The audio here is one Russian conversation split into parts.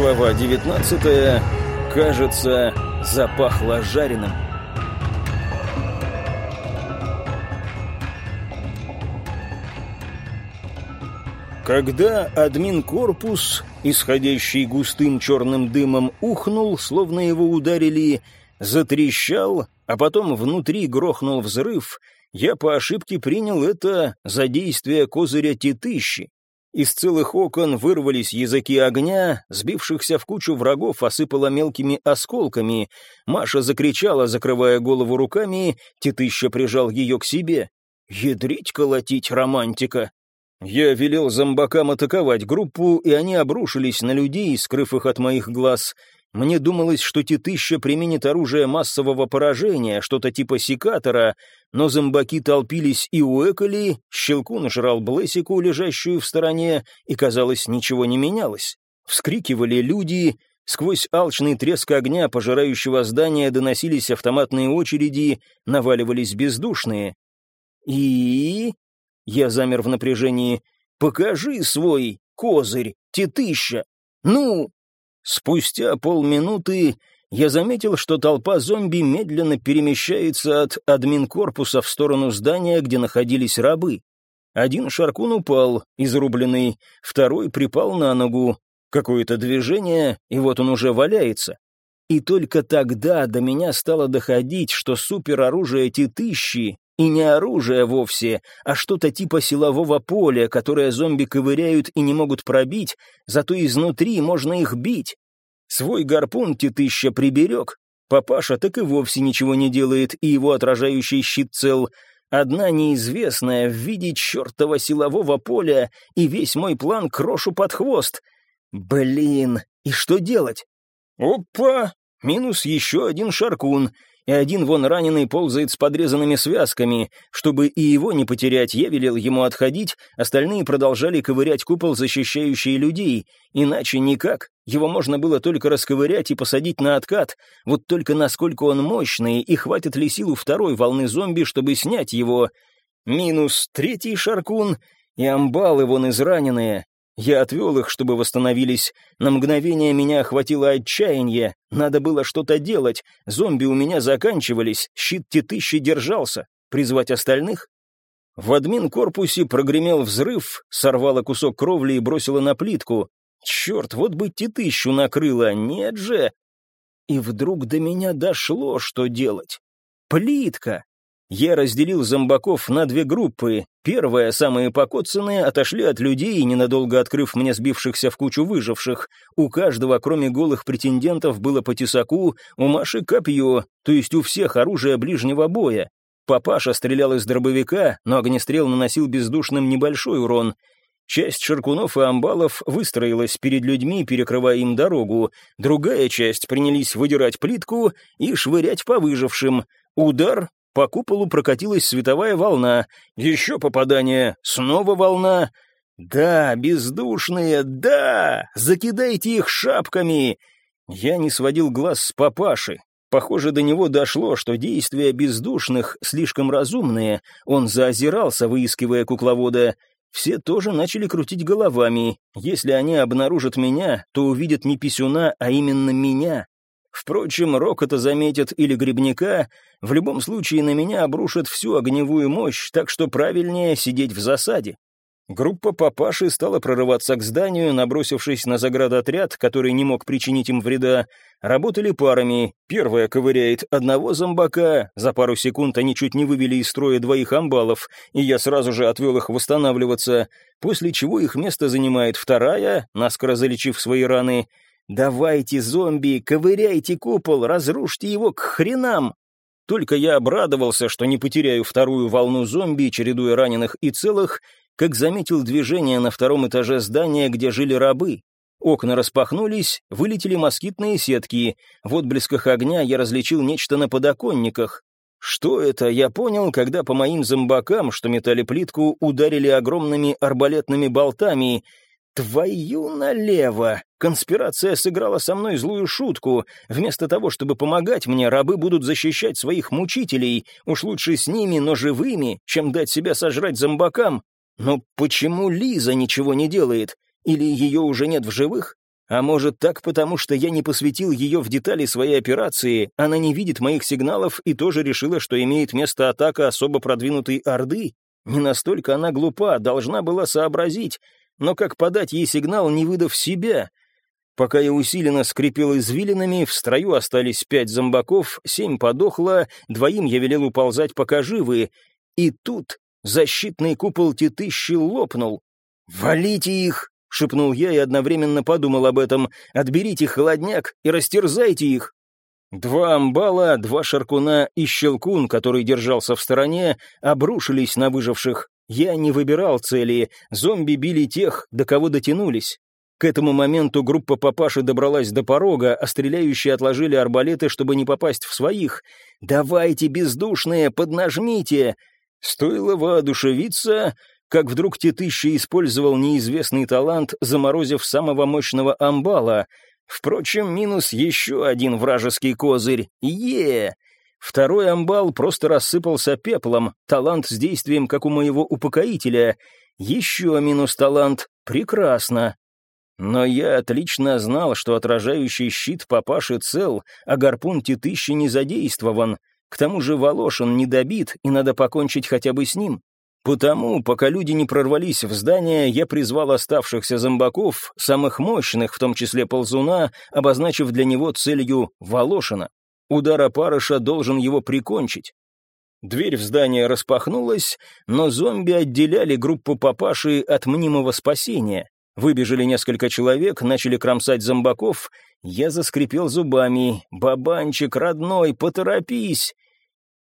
Глава 19. Кажется, запахло жареным. Когда админ-корпус, исходящий густым черным дымом, ухнул, словно его ударили, затрещал, а потом внутри грохнул взрыв, я по ошибке принял это за действие козыря тетыщи. Из целых окон вырвались языки огня, сбившихся в кучу врагов осыпало мелкими осколками. Маша закричала, закрывая голову руками, Титыща прижал ее к себе. «Ядрить колотить, романтика!» Я велел зомбакам атаковать группу, и они обрушились на людей, скрыв их от моих глаз. Мне думалось, что Титыща применит оружие массового поражения, что-то типа секатора, но зомбаки толпились и уэкали, Щелкун жрал Блэсику, лежащую в стороне, и, казалось, ничего не менялось. Вскрикивали люди, сквозь алчный треск огня, пожирающего здания, доносились автоматные очереди, наваливались бездушные. И... Я замер в напряжении. «Покажи свой козырь, Титыща! Ну!» Спустя полминуты я заметил, что толпа зомби медленно перемещается от админ-корпуса в сторону здания, где находились рабы. Один шаркун упал, изрубленный, второй припал на ногу. Какое-то движение, и вот он уже валяется. И только тогда до меня стало доходить, что супероружие Титыщи и не оружие вовсе, а что-то типа силового поля, которое зомби ковыряют и не могут пробить, зато изнутри можно их бить. Свой гарпун Титыща приберег. Папаша так и вовсе ничего не делает, и его отражающий щит цел. Одна неизвестная в виде чертова силового поля, и весь мой план крошу под хвост. Блин, и что делать? Опа! Минус еще один шаркун — и один вон раненый ползает с подрезанными связками. Чтобы и его не потерять, я велел ему отходить, остальные продолжали ковырять купол, защищающий людей. Иначе никак. Его можно было только расковырять и посадить на откат. Вот только насколько он мощный, и хватит ли силу второй волны зомби, чтобы снять его. Минус третий шаркун, и амбалы вон израненные. Я отвел их, чтобы восстановились. На мгновение меня охватило отчаяние. Надо было что-то делать. Зомби у меня заканчивались, щит тетыщи держался. Призвать остальных? В админ-корпусе прогремел взрыв, сорвало кусок кровли и бросило на плитку. Черт, вот бы тетыщу накрыло, нет же! И вдруг до меня дошло, что делать. Плитка! Я разделил зомбаков на две группы. Первая, самые покоцанные, отошли от людей, ненадолго открыв мне сбившихся в кучу выживших. У каждого, кроме голых претендентов, было по тесаку, у Маши копье, то есть у всех оружие ближнего боя. Папаша стрелял из дробовика, но огнестрел наносил бездушным небольшой урон. Часть шаркунов и амбалов выстроилась перед людьми, перекрывая им дорогу. Другая часть принялись выдирать плитку и швырять по выжившим. Удар, по куполу прокатилась световая волна. Еще попадание. Снова волна. Да, бездушные, да! Закидайте их шапками! Я не сводил глаз с папаши. Похоже, до него дошло, что действия бездушных слишком разумные. Он заозирался, выискивая кукловода. Все тоже начали крутить головами. Если они обнаружат меня, то увидят не писюна, а именно меня. Впрочем, Рок это заметит или Грибника, в любом случае на меня обрушат всю огневую мощь, так что правильнее сидеть в засаде. Группа папаши стала прорываться к зданию, набросившись на заградотряд, который не мог причинить им вреда. Работали парами. Первая ковыряет одного зомбака, за пару секунд они чуть не вывели из строя двоих амбалов, и я сразу же отвел их восстанавливаться, после чего их место занимает вторая, наскоро залечив свои раны — «Давайте, зомби, ковыряйте купол, разрушьте его к хренам!» Только я обрадовался, что не потеряю вторую волну зомби, чередуя раненых и целых, как заметил движение на втором этаже здания, где жили рабы. Окна распахнулись, вылетели москитные сетки. В отблесках огня я различил нечто на подоконниках. Что это, я понял, когда по моим зомбакам, что метали плитку, ударили огромными арбалетными болтами, Твою налево! Конспирация сыграла со мной злую шутку. Вместо того, чтобы помогать мне, рабы будут защищать своих мучителей. Уж лучше с ними, но живыми, чем дать себя сожрать зомбакам. Но почему Лиза ничего не делает? Или ее уже нет в живых? А может так, потому что я не посвятил ее в детали своей операции, она не видит моих сигналов и тоже решила, что имеет место атака особо продвинутой Орды? Не настолько она глупа, должна была сообразить, но как подать ей сигнал, не выдав себя? Пока я усиленно скрипел извилинами, в строю остались пять зомбаков, семь подохло, двоим я велел уползать, пока живы. И тут защитный купол тетыщи лопнул. «Валите их!» — шепнул я и одновременно подумал об этом. «Отберите холодняк и растерзайте их!» Два амбала, два шаркуна и щелкун, который держался в стороне, обрушились на выживших. Я не выбирал цели, зомби били тех, до кого дотянулись. К этому моменту группа папаши добралась до порога, а стреляющие отложили арбалеты, чтобы не попасть в своих. «Давайте, бездушные, поднажмите!» Стоило воодушевиться, как вдруг Тетыща использовал неизвестный талант, заморозив самого мощного амбала. Впрочем, минус еще один вражеский козырь. Е! Второй амбал просто рассыпался пеплом, талант с действием, как у моего упокоителя. Еще минус талант. Прекрасно. Но я отлично знал, что отражающий щит папаши цел, а гарпун Тетыщи не задействован. К тому же Волошин не добит, и надо покончить хотя бы с ним. Потому, пока люди не прорвались в здание, я призвал оставшихся зомбаков, самых мощных, в том числе ползуна, обозначив для него целью Волошина. Удар опарыша должен его прикончить. Дверь в здание распахнулась, но зомби отделяли группу папаши от мнимого спасения. Выбежали несколько человек, начали кромсать зомбаков. Я заскрипел зубами. «Бабанчик, родной, поторопись!»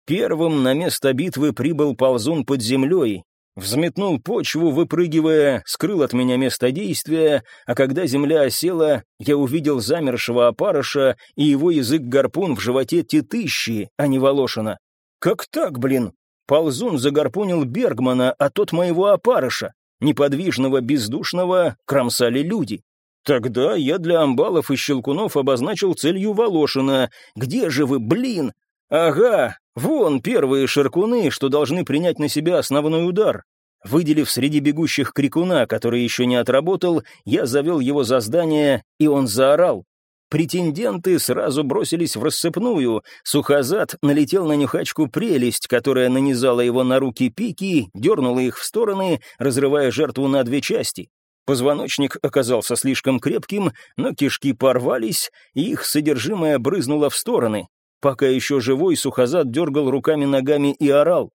Первым на место битвы прибыл ползун под землей, взметнул почву, выпрыгивая, скрыл от меня место действия, а когда земля осела, я увидел замершего опарыша и его язык-гарпун в животе тетыщи, а не Волошина. Как так, блин? Ползун загарпунил Бергмана, а тот моего опарыша. Неподвижного, бездушного кромсали люди. Тогда я для амбалов и щелкунов обозначил целью Волошина. Где же вы, блин? Ага, вон первые шаркуны, что должны принять на себя основной удар. Выделив среди бегущих крикуна, который еще не отработал, я завел его за здание, и он заорал. Претенденты сразу бросились в рассыпную. Сухозад налетел на нюхачку прелесть, которая нанизала его на руки пики, дернула их в стороны, разрывая жертву на две части. Позвоночник оказался слишком крепким, но кишки порвались, и их содержимое брызнуло в стороны. Пока еще живой, Сухозад дергал руками-ногами и орал.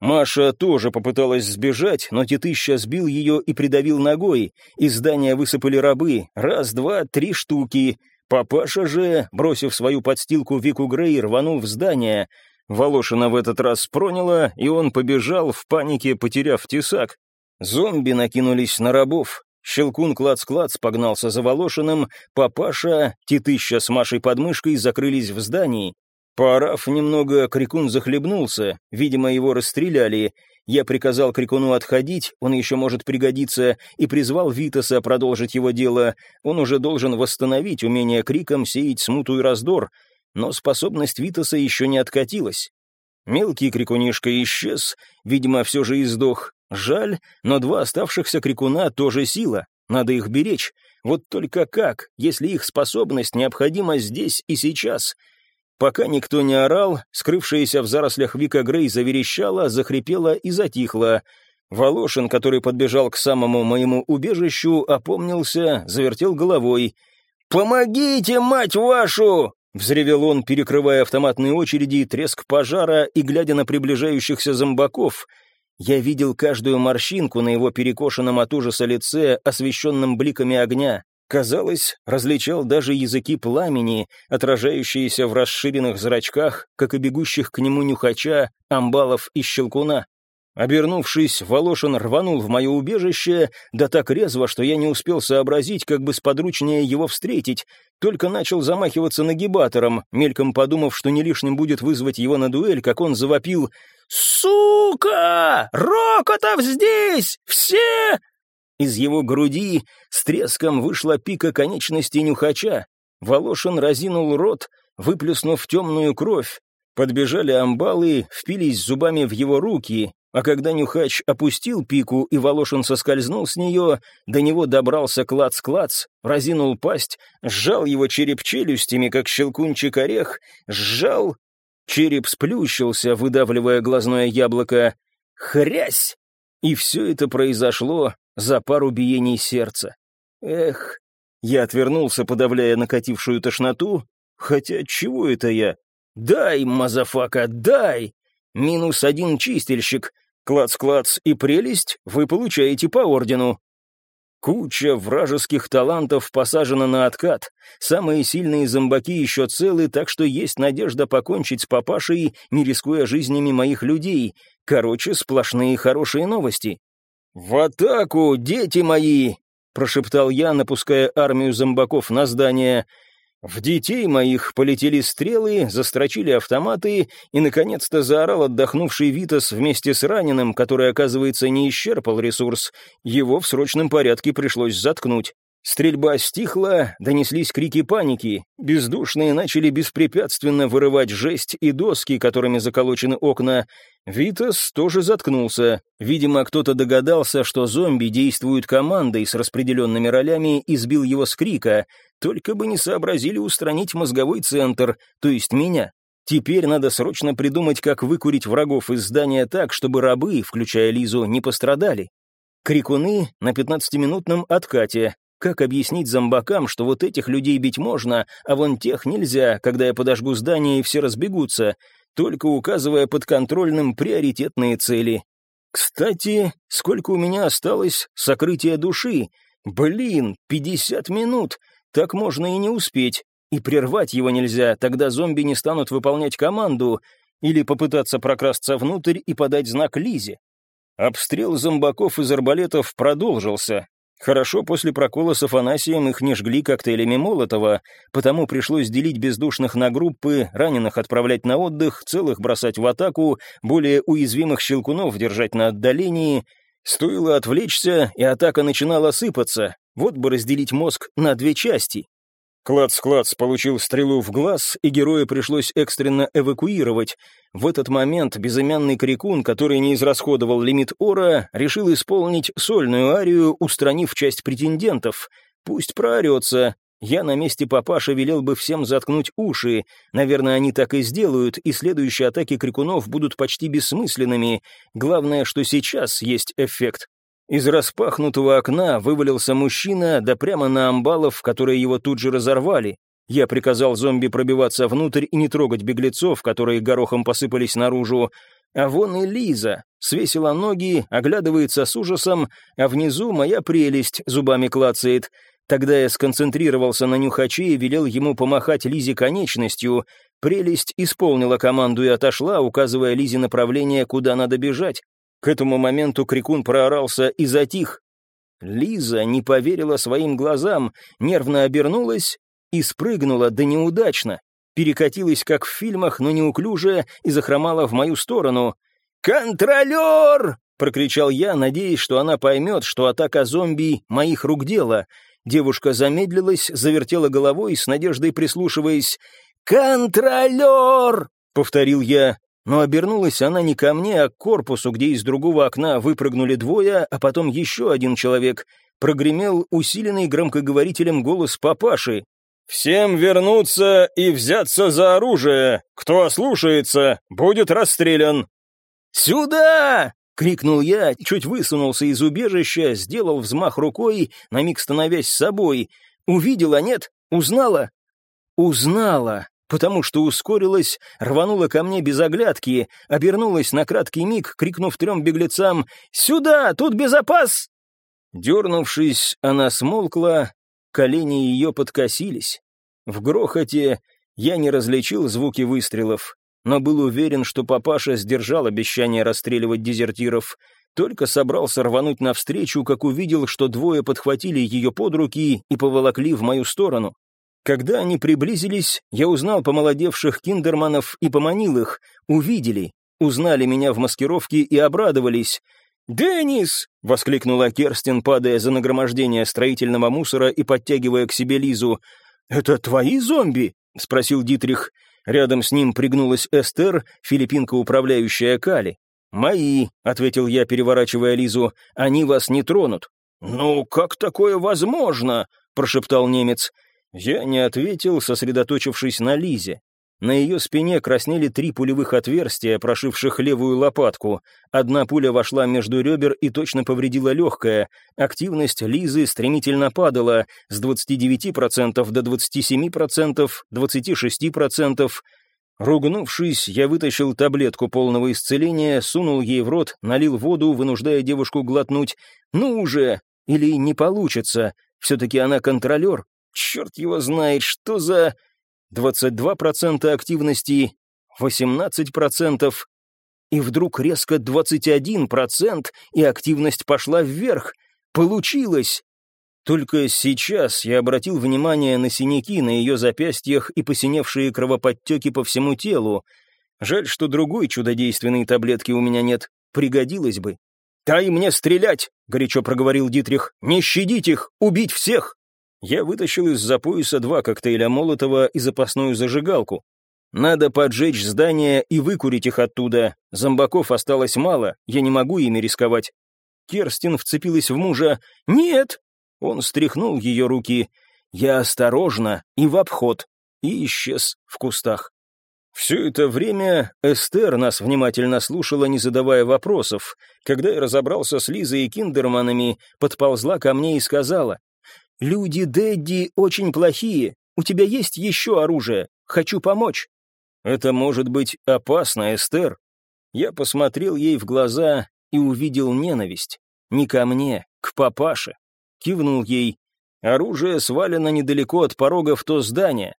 Маша тоже попыталась сбежать, но Титыща сбил ее и придавил ногой. Из здания высыпали рабы. Раз, два, три штуки. Папаша же, бросив свою подстилку Вику Грей, рванул в здание. Волошина в этот раз проняло, и он побежал, в панике потеряв тесак. Зомби накинулись на рабов. Щелкун клац-клац погнался за Волошиным, папаша, титыща с Машей под мышкой закрылись в здании. Поорав немного, Крикун захлебнулся, видимо, его расстреляли. Я приказал Крикуну отходить, он еще может пригодиться, и призвал Витаса продолжить его дело. Он уже должен восстановить умение Криком сеять смуту и раздор, но способность Витаса еще не откатилась. Мелкий крикунишка исчез, видимо, все же издох. Жаль, но два оставшихся крикуна тоже сила, надо их беречь. Вот только как, если их способность необходима здесь и сейчас? Пока никто не орал, скрывшаяся в зарослях Вика Грей заверещала, захрипела и затихла. Волошин, который подбежал к самому моему убежищу, опомнился, завертел головой. «Помогите, мать вашу!» Взревел он, перекрывая автоматные очереди, треск пожара и глядя на приближающихся зомбаков. Я видел каждую морщинку на его перекошенном от ужаса лице, освещенном бликами огня. Казалось, различал даже языки пламени, отражающиеся в расширенных зрачках, как и бегущих к нему нюхача, амбалов и щелкуна. Обернувшись, Волошин рванул в мое убежище, да так резво, что я не успел сообразить, как бы сподручнее его встретить, только начал замахиваться нагибатором, мельком подумав, что не лишним будет вызвать его на дуэль, как он завопил «Сука! Рокотов здесь! Все!» Из его груди с треском вышла пика конечности нюхача. Волошин разинул рот, выплюснув темную кровь. Подбежали амбалы, впились зубами в его руки, а когда Нюхач опустил пику и Волошин соскользнул с нее, до него добрался клац-клац, разинул пасть, сжал его череп челюстями, как щелкунчик орех, сжал, череп сплющился, выдавливая глазное яблоко, хрясь! И все это произошло за пару биений сердца. Эх, я отвернулся, подавляя накатившую тошноту, хотя чего это я? Die, motherfucker, die! Минус один чистильщик, Клац-клац и прелесть вы получаете по ордену. Куча вражеских талантов посажена на откат. Самые сильные зомбаки еще целы, так что есть надежда покончить с папашей, не рискуя жизнями моих людей. Короче, сплошные хорошие новости. «В атаку, дети мои!» — прошептал я, напуская армию зомбаков на здание — в детей моих полетели стрелы, застрочили автоматы, и, наконец-то, заорал отдохнувший Витас вместе с раненым, который, оказывается, не исчерпал ресурс. Его в срочном порядке пришлось заткнуть. Стрельба стихла, донеслись крики паники. Бездушные начали беспрепятственно вырывать жесть и доски, которыми заколочены окна. Витас тоже заткнулся. Видимо, кто-то догадался, что зомби действуют командой с распределенными ролями и сбил его с крика. Только бы не сообразили устранить мозговой центр, то есть меня. Теперь надо срочно придумать, как выкурить врагов из здания так, чтобы рабы, включая Лизу, не пострадали. Крикуны на пятнадцатиминутном откате, как объяснить зомбакам, что вот этих людей бить можно, а вон тех нельзя, когда я подожгу здание и все разбегутся, только указывая подконтрольным приоритетные цели? Кстати, сколько у меня осталось сокрытия души? Блин, 50 минут! Так можно и не успеть. И прервать его нельзя, тогда зомби не станут выполнять команду или попытаться прокрасться внутрь и подать знак Лизе. Обстрел зомбаков из арбалетов продолжился, Хорошо, после прокола с Афанасием их не жгли коктейлями Молотова, потому пришлось делить бездушных на группы, раненых отправлять на отдых, целых бросать в атаку, более уязвимых щелкунов держать на отдалении. Стоило отвлечься, и атака начинала сыпаться. Вот бы разделить мозг на две части. Клац-клац получил стрелу в глаз, и героя пришлось экстренно эвакуировать. В этот момент безымянный крикун, который не израсходовал лимит ора, решил исполнить сольную арию, устранив часть претендентов. Пусть проорется. Я на месте папаши велел бы всем заткнуть уши. Наверное, они так и сделают, и следующие атаки крикунов будут почти бессмысленными. Главное, что сейчас есть эффект. Из распахнутого окна вывалился мужчина, да прямо на амбалов, которые его тут же разорвали. Я приказал зомби пробиваться внутрь и не трогать беглецов, которые горохом посыпались наружу. А вон и Лиза. Свесила ноги, оглядывается с ужасом, а внизу моя прелесть зубами клацает. Тогда я сконцентрировался на нюхаче и велел ему помахать Лизе конечностью. Прелесть исполнила команду и отошла, указывая Лизе направление, куда надо бежать. К этому моменту крикун проорался и затих. Лиза не поверила своим глазам, нервно обернулась и спрыгнула, да неудачно. Перекатилась, как в фильмах, но неуклюже, и захромала в мою сторону. «Контролер!» — прокричал я, надеясь, что она поймет, что атака зомби — моих рук дело. Девушка замедлилась, завертела головой, с надеждой прислушиваясь. «Контролер!» — повторил я. Но обернулась она не ко мне, а к корпусу, где из другого окна выпрыгнули двое, а потом еще один человек. Прогремел усиленный громкоговорителем голос папаши. «Всем вернуться и взяться за оружие! Кто ослушается, будет расстрелян!» «Сюда!» — крикнул я, чуть высунулся из убежища, сделал взмах рукой, на миг становясь собой. «Увидела, нет? Узнала?» «Узнала!» Потому что ускорилась, рванула ко мне без оглядки, обернулась на краткий миг, крикнув трем беглецам «Сюда! Тут безопас!» Дернувшись, она смолкла, колени ее подкосились. В грохоте я не различил звуки выстрелов, но был уверен, что папаша сдержал обещание расстреливать дезертиров. Только собрался рвануть навстречу, как увидел, что двое подхватили ее под руки и поволокли в мою сторону. Когда они приблизились, я узнал помолодевших киндерманов и поманил их, увидели, узнали меня в маскировке и обрадовались. «Деннис!» — воскликнула Керстин, падая за нагромождение строительного мусора и подтягивая к себе Лизу. «Это твои зомби?» — спросил Дитрих. Рядом с ним пригнулась Эстер, филиппинка, управляющая Кали. «Мои», — ответил я, переворачивая Лизу, — «они вас не тронут». «Ну, как такое возможно?» — прошептал немец. Я не ответил, сосредоточившись на Лизе. На ее спине краснели три пулевых отверстия, прошивших левую лопатку. Одна пуля вошла между ребер и точно повредила легкое. Активность Лизы стремительно падала с 29% до 27%, 26%. Ругнувшись, я вытащил таблетку полного исцеления, сунул ей в рот, налил воду, вынуждая девушку глотнуть. «Ну уже! Или не получится? Все-таки она контролер. Черт его знает, что за...» 22% активности, 18%, и вдруг резко 21%, и активность пошла вверх. Получилось! Только сейчас я обратил внимание на синяки на ее запястьях и посиневшие кровоподтеки по всему телу. Жаль, что другой чудодейственной таблетки у меня нет. Пригодилось бы. «Дай мне стрелять!» — горячо проговорил Дитрих. «Не щадить их! Убить всех!» Я вытащил из-за пояса два коктейля Молотова и запасную зажигалку. Надо поджечь здание и выкурить их оттуда. Зомбаков осталось мало, я не могу ими рисковать. Керстин вцепилась в мужа. «Нет!» Он стряхнул ее руки. «Я осторожно и в обход» и исчез в кустах. Все это время Эстер нас внимательно слушала, не задавая вопросов. Когда я разобрался с Лизой и Киндерманами, подползла ко мне и сказала, «Люди Дэдди очень плохие. У тебя есть еще оружие? Хочу помочь». «Это может быть опасно, Эстер». Я посмотрел ей в глаза и увидел ненависть. Не ко мне, к папаше. Кивнул ей. Оружие свалено недалеко от порога в то здание.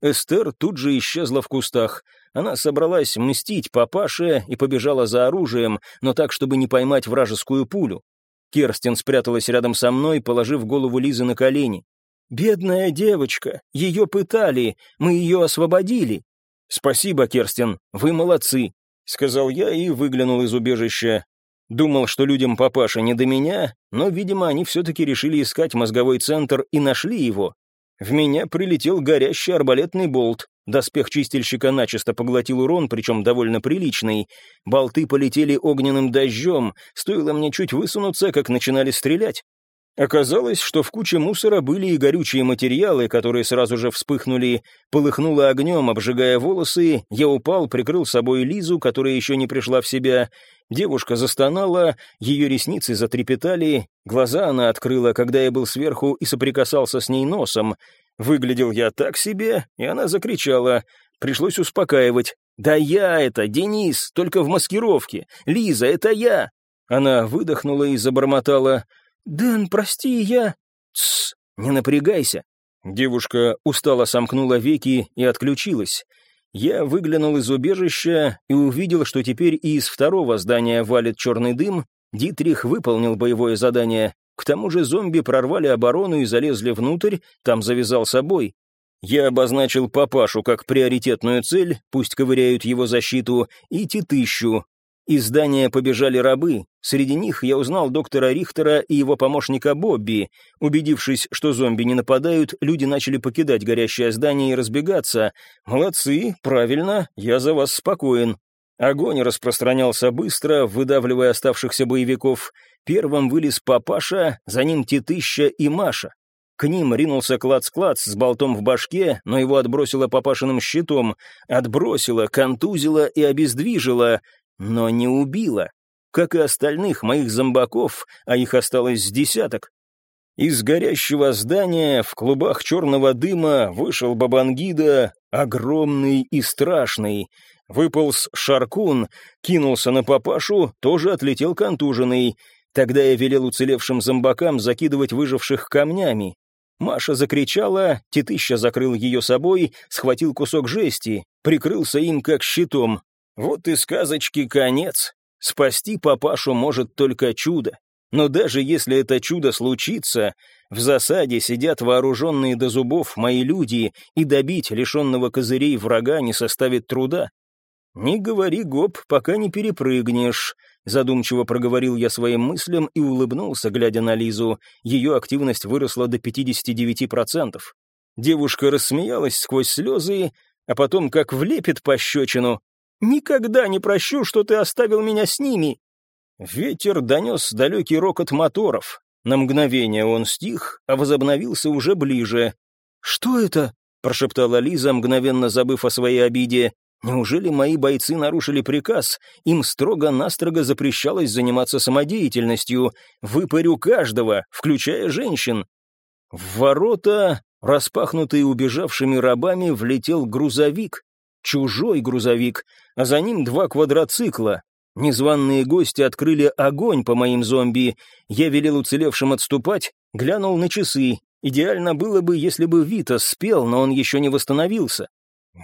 Эстер тут же исчезла в кустах. Она собралась мстить папаше и побежала за оружием, но так, чтобы не поймать вражескую пулю. Керстин спряталась рядом со мной, положив голову Лизы на колени. «Бедная девочка, ее пытали, мы ее освободили». «Спасибо, Керстин, вы молодцы», — сказал я и выглянул из убежища. Думал, что людям папаша не до меня, но, видимо, они все-таки решили искать мозговой центр и нашли его. В меня прилетел горящий арбалетный болт. Доспех чистильщика начисто поглотил урон, причем довольно приличный. Болты полетели огненным дождем. Стоило мне чуть высунуться, как начинали стрелять. Оказалось, что в куче мусора были и горючие материалы, которые сразу же вспыхнули. Полыхнуло огнем, обжигая волосы. Я упал, прикрыл собой Лизу, которая еще не пришла в себя. Девушка застонала, ее ресницы затрепетали. Глаза она открыла, когда я был сверху и соприкасался с ней носом. Выглядел я так себе, и она закричала. Пришлось успокаивать. «Да я это, Денис, только в маскировке. Лиза, это я!» Она выдохнула и забормотала. «Дэн, прости, я...» «Тссс, не напрягайся». Девушка устало сомкнула веки и отключилась. Я выглянул из убежища и увидел, что теперь и из второго здания валит черный дым. Дитрих выполнил боевое задание. К тому же зомби прорвали оборону и залезли внутрь, там завязал собой. Я обозначил папашу как приоритетную цель, пусть ковыряют его защиту, и титыщу, из здания побежали рабы. Среди них я узнал доктора Рихтера и его помощника Бобби. Убедившись, что зомби не нападают, люди начали покидать горящее здание и разбегаться. «Молодцы, правильно, я за вас спокоен». Огонь распространялся быстро, выдавливая оставшихся боевиков. Первым вылез папаша, за ним Титыща и Маша. К ним ринулся клац-клац с болтом в башке, но его отбросило папашиным щитом. Отбросило, контузило и обездвижило но не убила, как и остальных моих зомбаков, а их осталось с десяток. Из горящего здания в клубах черного дыма вышел Бабангида, огромный и страшный. Выполз Шаркун, кинулся на папашу, тоже отлетел контуженный. Тогда я велел уцелевшим зомбакам закидывать выживших камнями. Маша закричала, Титыща закрыл ее собой, схватил кусок жести, прикрылся им как щитом, вот и сказочки конец. Спасти папашу может только чудо. Но даже если это чудо случится, в засаде сидят вооруженные до зубов мои люди, и добить лишенного козырей врага не составит труда. «Не говори, гоп, пока не перепрыгнешь», — задумчиво проговорил я своим мыслям и улыбнулся, глядя на Лизу. Ее активность выросла до 59%. Девушка рассмеялась сквозь слезы, а потом как влепит пощечину. Никогда не прощу, что ты оставил меня с ними!» Ветер донес далекий рокот моторов. На мгновение он стих, а возобновился уже ближе. «Что это?» — прошептала Лиза, мгновенно забыв о своей обиде. «Неужели мои бойцы нарушили приказ? Им строго-настрого запрещалось заниматься самодеятельностью. Выпарю каждого, включая женщин». В ворота, распахнутые убежавшими рабами, влетел грузовик. Чужой грузовик, а за ним два квадроцикла. Незваные гости открыли огонь по моим зомби. Я велел уцелевшим отступать, глянул на часы. Идеально было бы, если бы Вита спел, но он еще не восстановился.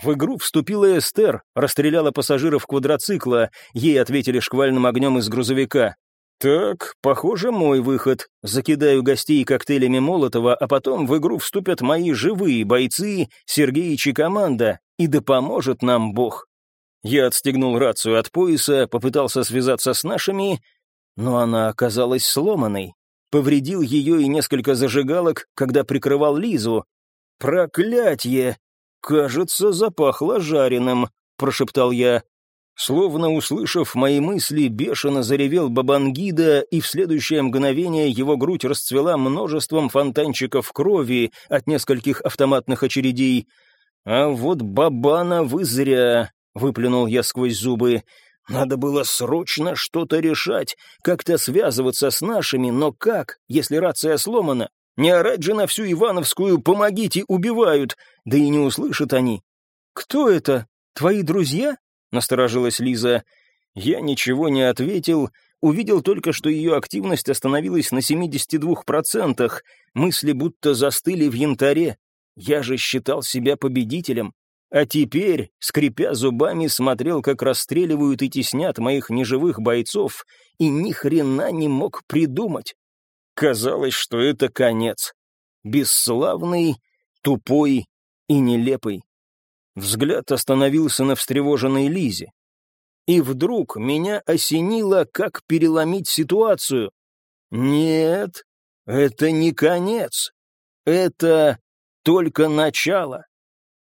В игру вступила Эстер, расстреляла пассажиров квадроцикла, ей ответили шквальным огнем из грузовика. «Так, похоже, мой выход. Закидаю гостей коктейлями Молотова, а потом в игру вступят мои живые бойцы, Сергеич и команда, и да поможет нам Бог». Я отстегнул рацию от пояса, попытался связаться с нашими, но она оказалась сломанной. Повредил ее и несколько зажигалок, когда прикрывал Лизу. «Проклятье! Кажется, запахло жареным», — прошептал я. Словно услышав мои мысли, бешено заревел Бабангида, и в следующее мгновение его грудь расцвела множеством фонтанчиков крови от нескольких автоматных очередей. «А вот Бабана вы зря. — выплюнул я сквозь зубы. «Надо было срочно что-то решать, как-то связываться с нашими, но как, если рация сломана? Не орать же на всю Ивановскую «помогите, убивают», да и не услышат они». «Кто это? Твои друзья?» — насторожилась Лиза. Я ничего не ответил, увидел только, что ее активность остановилась на 72%, мысли будто застыли в янтаре. Я же считал себя победителем. А теперь, скрипя зубами, смотрел, как расстреливают и теснят моих неживых бойцов, и ни хрена не мог придумать. Казалось, что это конец. Бесславный, тупой и нелепый. Взгляд остановился на встревоженной Лизе. И вдруг меня осенило, как переломить ситуацию. Нет, это не конец. Это только начало.